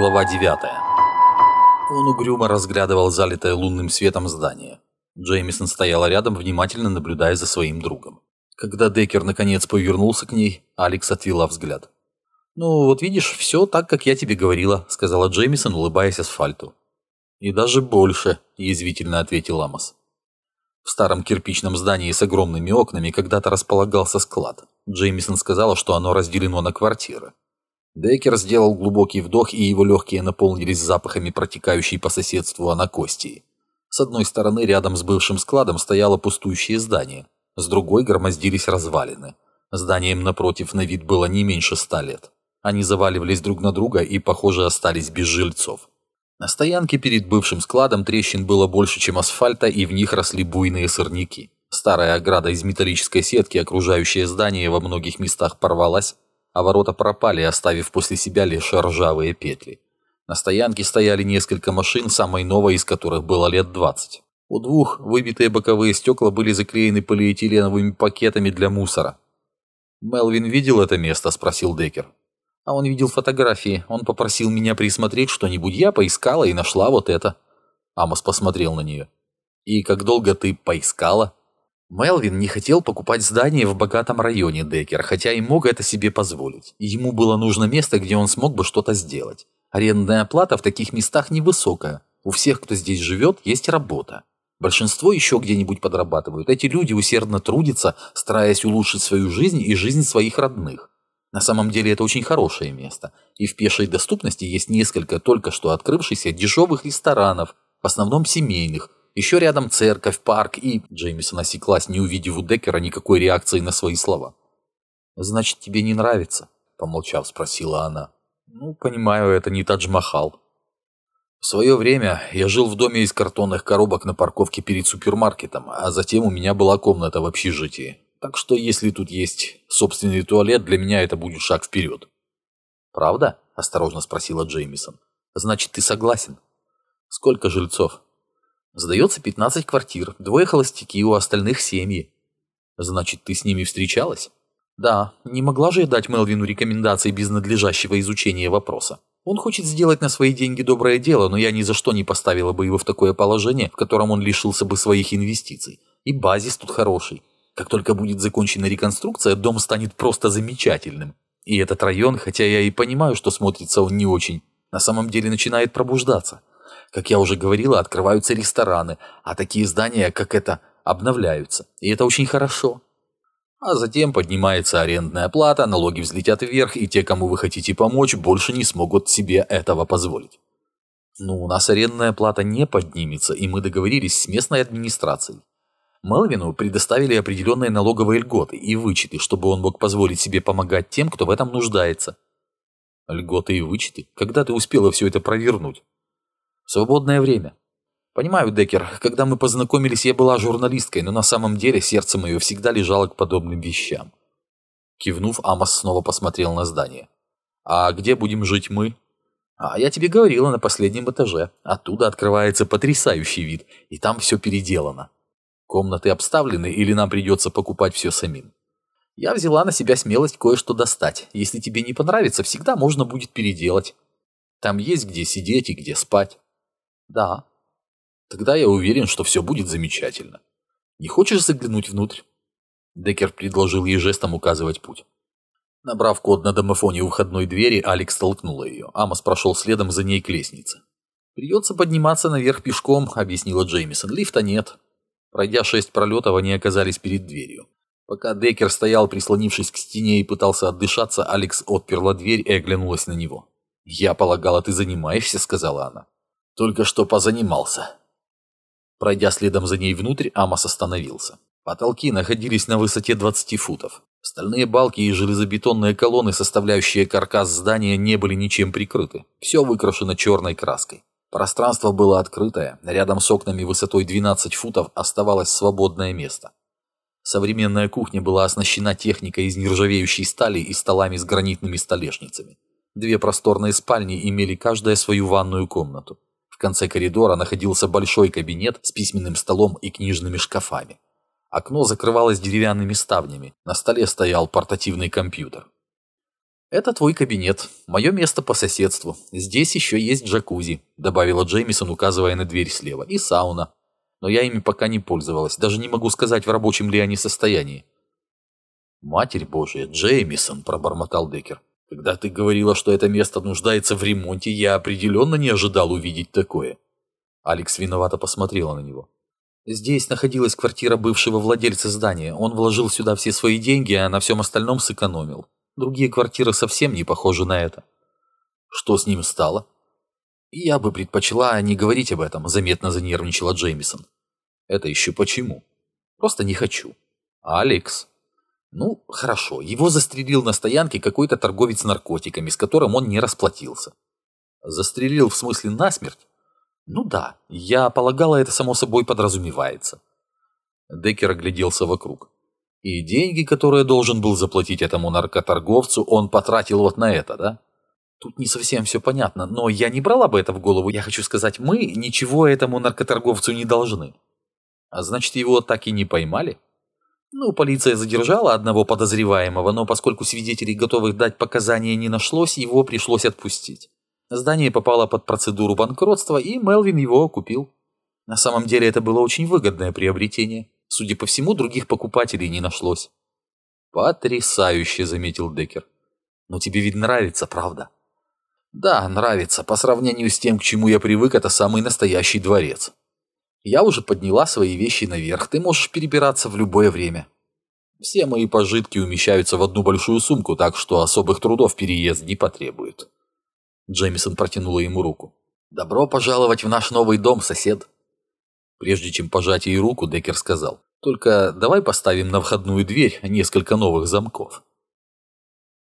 Глава 9. Он угрюмо разглядывал залитое лунным светом здание. Джеймисон стояла рядом, внимательно наблюдая за своим другом. Когда Деккер наконец повернулся к ней, Алекс отвела взгляд. «Ну, вот видишь, все так, как я тебе говорила», — сказала Джеймисон, улыбаясь асфальту. «И даже больше», — язвительно ответил Амос. В старом кирпичном здании с огромными окнами когда-то располагался склад. Джеймисон сказала, что оно разделено на квартиры. Деккер сделал глубокий вдох, и его легкие наполнились запахами протекающей по соседству анакостии. С одной стороны, рядом с бывшим складом стояло пустующее здание, с другой громоздились развалины. Зданием напротив на вид было не меньше ста лет. Они заваливались друг на друга и, похоже, остались без жильцов. На стоянке перед бывшим складом трещин было больше, чем асфальта, и в них росли буйные сорняки. Старая ограда из металлической сетки, окружающая здание, во многих местах порвалась, а ворота пропали, оставив после себя лишь ржавые петли. На стоянке стояли несколько машин, самой новой из которых было лет 20. У двух выбитые боковые стекла были заклеены полиэтиленовыми пакетами для мусора. «Мелвин видел это место?» – спросил Деккер. «А он видел фотографии. Он попросил меня присмотреть что-нибудь. Я поискала и нашла вот это». Амос посмотрел на нее. «И как долго ты поискала?» Мелвин не хотел покупать здание в богатом районе Деккер, хотя и мог это себе позволить. Ему было нужно место, где он смог бы что-то сделать. Арендная плата в таких местах невысокая. У всех, кто здесь живет, есть работа. Большинство еще где-нибудь подрабатывают. Эти люди усердно трудятся, стараясь улучшить свою жизнь и жизнь своих родных. На самом деле это очень хорошее место. И в пешей доступности есть несколько только что открывшихся дешевых ресторанов, в основном семейных, еще рядом церковь, парк и... Джеймисон осеклась, не увидев у Деккера никакой реакции на свои слова. «Значит, тебе не нравится?» – помолчав, спросила она. «Ну, понимаю, это не Тадж-Махал». В свое время я жил в доме из картонных коробок на парковке перед супермаркетом, а затем у меня была комната в общежитии. Так что если тут есть собственный туалет, для меня это будет шаг вперед. «Правда?» – осторожно спросила Джеймисон. «Значит, ты согласен?» «Сколько жильцов?» Сдается 15 квартир, двое холостяки, у остальных семьи. Значит, ты с ними встречалась? Да, не могла же я дать Мелвину рекомендации без надлежащего изучения вопроса. Он хочет сделать на свои деньги доброе дело, но я ни за что не поставила бы его в такое положение, в котором он лишился бы своих инвестиций. И базис тут хороший. Как только будет закончена реконструкция, дом станет просто замечательным. И этот район, хотя я и понимаю, что смотрится он не очень, на самом деле начинает пробуждаться. Как я уже говорила, открываются рестораны, а такие здания, как это, обновляются. И это очень хорошо. А затем поднимается арендная плата, налоги взлетят вверх, и те, кому вы хотите помочь, больше не смогут себе этого позволить. Ну, у нас арендная плата не поднимется, и мы договорились с местной администрацией. Мелвину предоставили определенные налоговые льготы и вычеты, чтобы он мог позволить себе помогать тем, кто в этом нуждается. Льготы и вычеты? Когда ты успела все это провернуть? Свободное время. Понимаю, Деккер, когда мы познакомились, я была журналисткой, но на самом деле сердце мое всегда лежало к подобным вещам. Кивнув, Амос снова посмотрел на здание. «А где будем жить мы?» «А я тебе говорила, на последнем этаже. Оттуда открывается потрясающий вид, и там все переделано. Комнаты обставлены, или нам придется покупать все самим?» Я взяла на себя смелость кое-что достать. Если тебе не понравится, всегда можно будет переделать. Там есть где сидеть и где спать. Да. Тогда я уверен, что все будет замечательно. Не хочешь заглянуть внутрь? Деккер предложил ей жестом указывать путь. Набрав код на домофоне у входной двери, Алекс толкнула ее. Амос прошел следом за ней к лестнице. «Придется подниматься наверх пешком», — объяснила Джеймисон. «Лифта нет». Пройдя шесть пролетов, они оказались перед дверью. Пока Деккер стоял, прислонившись к стене и пытался отдышаться, Алекс отперла дверь и оглянулась на него. «Я полагала, ты занимаешься», — сказала она. Только что позанимался. Пройдя следом за ней внутрь, Амос остановился. Потолки находились на высоте 20 футов. Стальные балки и железобетонные колонны, составляющие каркас здания, не были ничем прикрыты. Все выкрашено черной краской. Пространство было открытое, рядом с окнами высотой 12 футов оставалось свободное место. Современная кухня была оснащена техникой из нержавеющей стали и столами с гранитными столешницами. Две просторные спальни имели каждая свою ванную комнату конце коридора находился большой кабинет с письменным столом и книжными шкафами. Окно закрывалось деревянными ставнями, на столе стоял портативный компьютер. «Это твой кабинет. Мое место по соседству. Здесь еще есть джакузи», — добавила Джеймисон, указывая на дверь слева. «И сауна. Но я ими пока не пользовалась. Даже не могу сказать, в рабочем ли они состоянии». «Матерь Божия, Джеймисон», — пробормотал Деккер. «Когда ты говорила, что это место нуждается в ремонте, я определенно не ожидал увидеть такое». Алекс виновато посмотрела на него. Здесь находилась квартира бывшего владельца здания. Он вложил сюда все свои деньги, а на всем остальном сэкономил. Другие квартиры совсем не похожи на это. Что с ним стало? Я бы предпочла не говорить об этом, заметно занервничала Джеймисон. Это еще почему? Просто не хочу. Алекс. Ну, хорошо, его застрелил на стоянке какой-то торговец наркотиками, с которым он не расплатился. Застрелил в смысле насмерть? Ну да, я полагала, это само собой подразумевается. Деккер огляделся вокруг. И деньги, которые должен был заплатить этому наркоторговцу, он потратил вот на это, да? Тут не совсем все понятно, но я не брала бы это в голову. Я хочу сказать, мы ничего этому наркоторговцу не должны. А значит, его так и не поймали? Ну, полиция задержала одного подозреваемого, но поскольку свидетелей, готовых дать показания, не нашлось, его пришлось отпустить. Здание попало под процедуру банкротства, и Мелвин его купил. На самом деле это было очень выгодное приобретение. Судя по всему, других покупателей не нашлось. «Потрясающе», — заметил Деккер. «Но тебе ведь нравится, правда?» «Да, нравится. По сравнению с тем, к чему я привык, это самый настоящий дворец. Я уже подняла свои вещи наверх. Ты можешь перебираться в любое время. Все мои пожитки умещаются в одну большую сумку, так что особых трудов переезд не потребует». Джеймисон протянула ему руку. «Добро пожаловать в наш новый дом, сосед!» Прежде чем пожать ей руку, Деккер сказал, «Только давай поставим на входную дверь несколько новых замков».